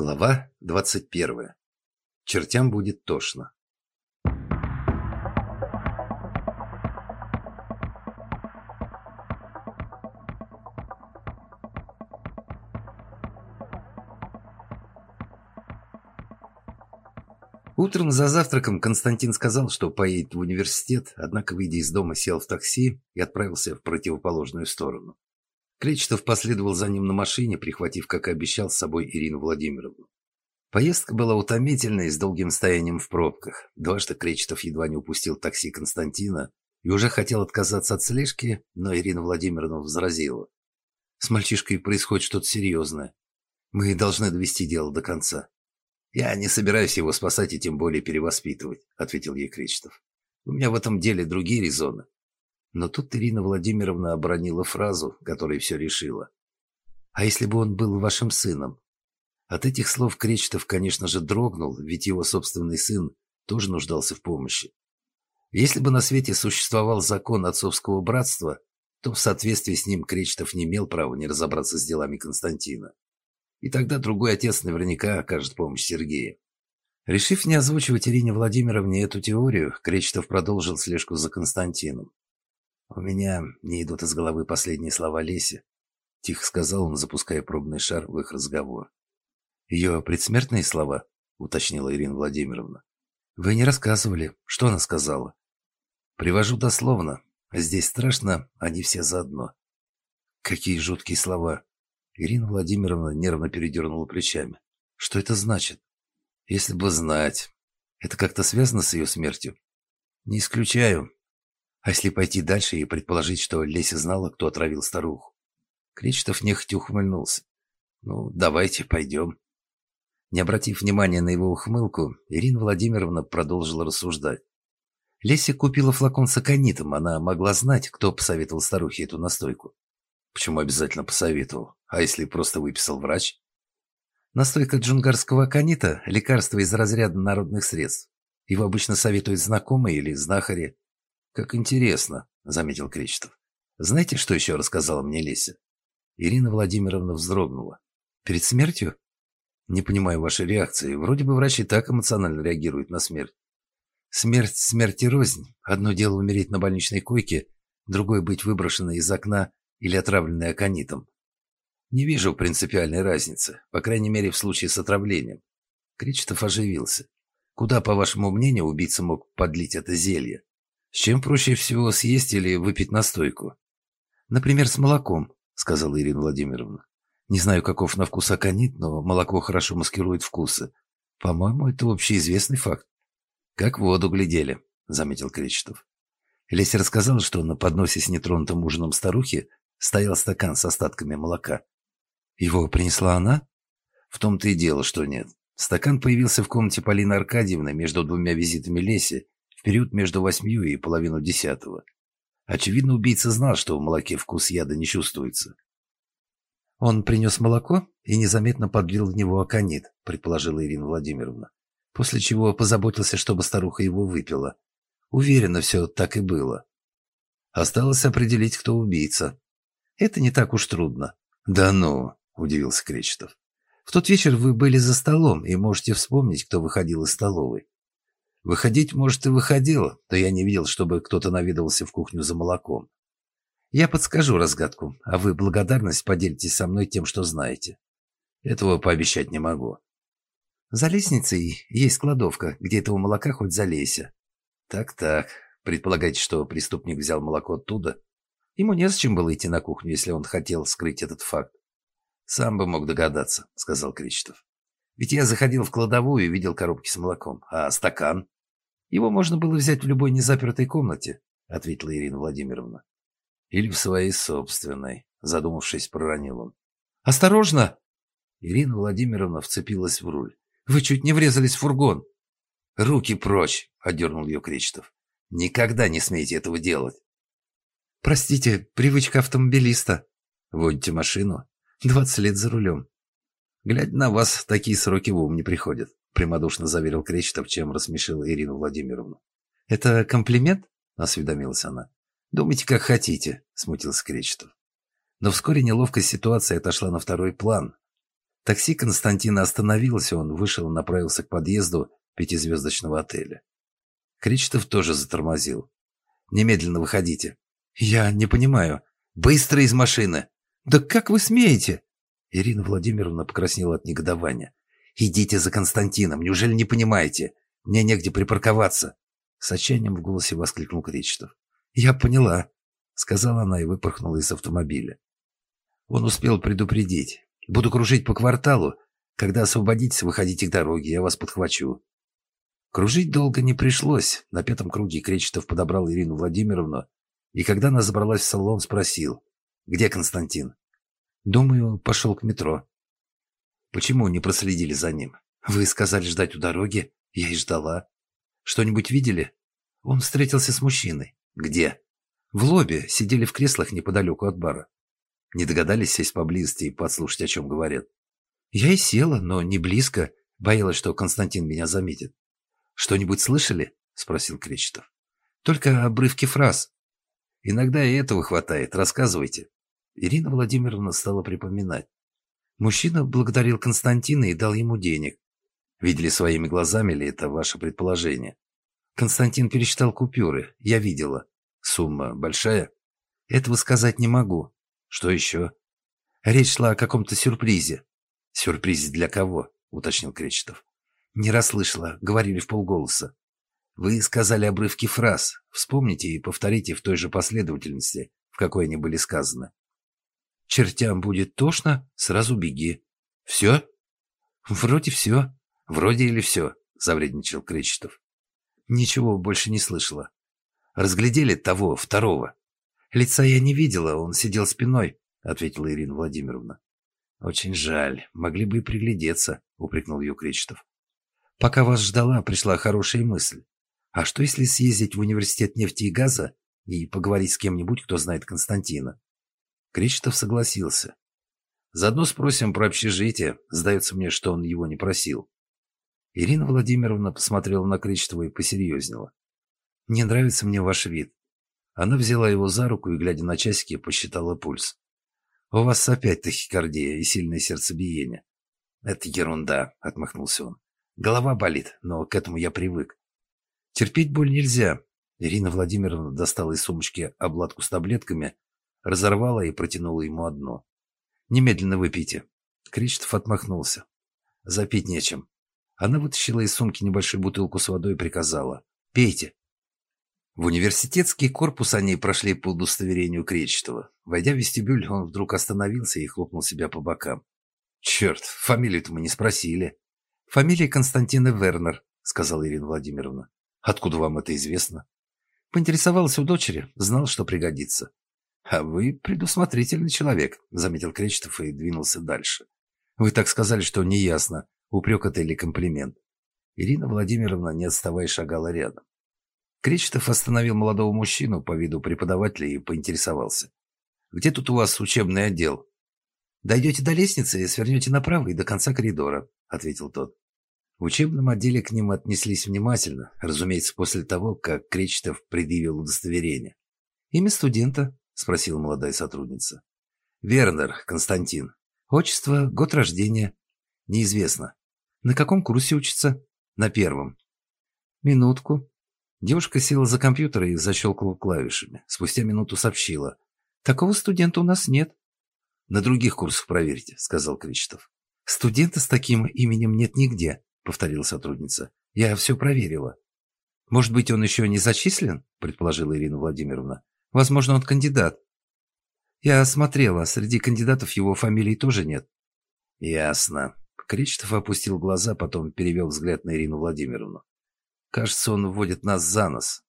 Глава 21. Чертям будет тошно. Утром за завтраком Константин сказал, что поедет в университет, однако, выйдя из дома, сел в такси и отправился в противоположную сторону. Кречетов последовал за ним на машине, прихватив, как и обещал, с собой Ирину Владимировну. Поездка была утомительной, с долгим стоянием в пробках. Дважды Кречетов едва не упустил такси Константина и уже хотел отказаться от слежки, но Ирина Владимировна возразила. «С мальчишкой происходит что-то серьезное. Мы должны довести дело до конца». «Я не собираюсь его спасать и тем более перевоспитывать», — ответил ей Кречетов. «У меня в этом деле другие резоны. Но тут Ирина Владимировна обронила фразу, которая все решила. «А если бы он был вашим сыном?» От этих слов Кречетов, конечно же, дрогнул, ведь его собственный сын тоже нуждался в помощи. Если бы на свете существовал закон отцовского братства, то в соответствии с ним Кречетов не имел права не разобраться с делами Константина. И тогда другой отец наверняка окажет помощь Сергею. Решив не озвучивать Ирине Владимировне эту теорию, Кречетов продолжил слежку за Константином. «У меня не идут из головы последние слова Леси», — тихо сказал он, запуская пробный шар в их разговор. «Ее предсмертные слова?» — уточнила Ирина Владимировна. «Вы не рассказывали. Что она сказала?» «Привожу дословно. Здесь страшно, они все заодно». «Какие жуткие слова!» Ирина Владимировна нервно передернула плечами. «Что это значит?» «Если бы знать. Это как-то связано с ее смертью?» «Не исключаю. А если пойти дальше и предположить, что Леся знала, кто отравил старуху? Кречетов нехотя ухмыльнулся. «Ну, давайте, пойдем». Не обратив внимания на его ухмылку, Ирина Владимировна продолжила рассуждать. Леся купила флакон с аконитом, она могла знать, кто посоветовал старухе эту настойку. Почему обязательно посоветовал? А если просто выписал врач? Настойка джунгарского аконита – лекарство из разряда народных средств. Его обычно советуют знакомые или знахари. «Как интересно», — заметил Кречетов. «Знаете, что еще рассказала мне Леся?» Ирина Владимировна вздрогнула. «Перед смертью?» «Не понимаю вашей реакции. Вроде бы врачи так эмоционально реагируют на смерть». «Смерть смерти рознь. Одно дело умереть на больничной койке, другое быть выброшенной из окна или отравленной аконитом. Не вижу принципиальной разницы, по крайней мере, в случае с отравлением». Кречетов оживился. «Куда, по вашему мнению, убийца мог подлить это зелье?» Чем проще всего съесть или выпить настойку? Например, с молоком, сказала Ирина Владимировна. Не знаю, каков на вкус аконит, но молоко хорошо маскирует вкусы. По-моему, это общеизвестный факт. Как воду глядели, заметил Кречетов. Леся рассказал, что на подносе с нетронутым ужином старухи стоял стакан с остатками молока. Его принесла она? В том-то и дело, что нет. Стакан появился в комнате Полины Аркадьевны между двумя визитами Леси период между восьмью и половину десятого. Очевидно, убийца знал, что в молоке вкус яда не чувствуется. «Он принес молоко и незаметно подлил в него аконит», предположила Ирина Владимировна, после чего позаботился, чтобы старуха его выпила. Уверена, все так и было. Осталось определить, кто убийца. Это не так уж трудно. «Да ну», — удивился Кречетов. «В тот вечер вы были за столом и можете вспомнить, кто выходил из столовой. Выходить, может, и выходило, то я не видел, чтобы кто-то наведывался в кухню за молоком. Я подскажу разгадку, а вы благодарность поделитесь со мной тем, что знаете. Этого пообещать не могу. За лестницей есть кладовка, где этого молока хоть залейся. Так-так, предполагаете, что преступник взял молоко оттуда? Ему незачем было идти на кухню, если он хотел скрыть этот факт. Сам бы мог догадаться, сказал Кречетов. Ведь я заходил в кладовую и видел коробки с молоком. А стакан? Его можно было взять в любой незапертой комнате, ответила Ирина Владимировна. Или в своей собственной, задумавшись, проронил он. Осторожно! Ирина Владимировна вцепилась в руль. Вы чуть не врезались в фургон. Руки прочь, одернул ее Кречетов. Никогда не смейте этого делать. Простите, привычка автомобилиста. Водите машину? Двадцать лет за рулем. Глядя на вас, такие сроки в ум не приходят прямодушно заверил Кречетов, чем рассмешила Ирину Владимировну. «Это комплимент?» – осведомилась она. «Думайте, как хотите», – смутился Кречетов. Но вскоре неловкая ситуация отошла на второй план. Такси Константина остановилось, он вышел и направился к подъезду пятизвездочного отеля. Кречетов тоже затормозил. «Немедленно выходите». «Я не понимаю. Быстро из машины!» «Да как вы смеете?» Ирина Владимировна покраснела от негодования. «Идите за Константином, неужели не понимаете? Мне негде припарковаться!» С отчаянием в голосе воскликнул Кречетов. «Я поняла», — сказала она и выпорхнула из автомобиля. Он успел предупредить. «Буду кружить по кварталу. Когда освободитесь, выходите к дороге, я вас подхвачу». Кружить долго не пришлось. На пятом круге Кречетов подобрал Ирину Владимировну, и когда она забралась в салон, спросил, «Где Константин?» «Думаю, пошел к метро». «Почему не проследили за ним? Вы сказали ждать у дороги. Я и ждала. Что-нибудь видели?» Он встретился с мужчиной. «Где?» «В лобби. Сидели в креслах неподалеку от бара. Не догадались сесть поблизости и подслушать, о чем говорят?» «Я и села, но не близко. Боялась, что Константин меня заметит». «Что-нибудь слышали?» — спросил Кречетов. «Только обрывки фраз. Иногда и этого хватает. Рассказывайте». Ирина Владимировна стала припоминать. Мужчина благодарил Константина и дал ему денег. Видели своими глазами ли это ваше предположение? Константин пересчитал купюры. Я видела. Сумма большая? Этого сказать не могу. Что еще? Речь шла о каком-то сюрпризе. Сюрпризе для кого? Уточнил Кречетов. Не расслышала, говорили в полголоса. Вы сказали обрывки фраз. Вспомните и повторите в той же последовательности, в какой они были сказаны. Чертям будет тошно, сразу беги. Все? Вроде все. Вроде или все, завредничал Кречетов. Ничего больше не слышала. Разглядели того, второго. Лица я не видела, он сидел спиной, ответила Ирина Владимировна. Очень жаль, могли бы и приглядеться, упрекнул ее Кречетов. Пока вас ждала, пришла хорошая мысль. А что если съездить в университет нефти и газа и поговорить с кем-нибудь, кто знает Константина? Кречетов согласился. Заодно спросим про общежитие. Сдается мне, что он его не просил. Ирина Владимировна посмотрела на Кречетова и посерьезнела. «Не нравится мне ваш вид». Она взяла его за руку и, глядя на часики, посчитала пульс. «У вас опять тахикардия и сильное сердцебиение». «Это ерунда», — отмахнулся он. Голова болит, но к этому я привык. Терпеть боль нельзя. Ирина Владимировна достала из сумочки обладку с таблетками, разорвала и протянула ему одно. «Немедленно выпейте». Кричтов отмахнулся. «Запить нечем». Она вытащила из сумки небольшую бутылку с водой и приказала. «Пейте». В университетский корпус они прошли по удостоверению Кречетова. Войдя в вестибюль, он вдруг остановился и хлопнул себя по бокам. «Черт, фамилию-то мы не спросили». «Фамилия Константина Вернер», — сказала Ирина Владимировна. «Откуда вам это известно?» Поинтересовался у дочери, знал, что пригодится. «А вы предусмотрительный человек», — заметил Кречетов и двинулся дальше. «Вы так сказали, что неясно, упрек это или комплимент». Ирина Владимировна, не отставая, шагала рядом. Кречетов остановил молодого мужчину по виду преподавателя и поинтересовался. «Где тут у вас учебный отдел?» «Дойдете до лестницы и свернете направо и до конца коридора», — ответил тот. В учебном отделе к ним отнеслись внимательно, разумеется, после того, как Кречетов предъявил удостоверение. «Имя студента?» — спросила молодая сотрудница. «Вернер Константин. Отчество, год рождения. Неизвестно. На каком курсе учится?» «На первом». «Минутку». Девушка села за компьютер и защелкала клавишами. Спустя минуту сообщила. «Такого студента у нас нет». «На других курсах проверьте», — сказал Кречетов. «Студента с таким именем нет нигде», — повторила сотрудница. «Я все проверила». «Может быть, он еще не зачислен?» — предположила Ирина Владимировна. «Возможно, он кандидат». «Я осмотрела. Среди кандидатов его фамилии тоже нет». «Ясно». Кречетов опустил глаза, потом перевел взгляд на Ирину Владимировну. «Кажется, он вводит нас за нос.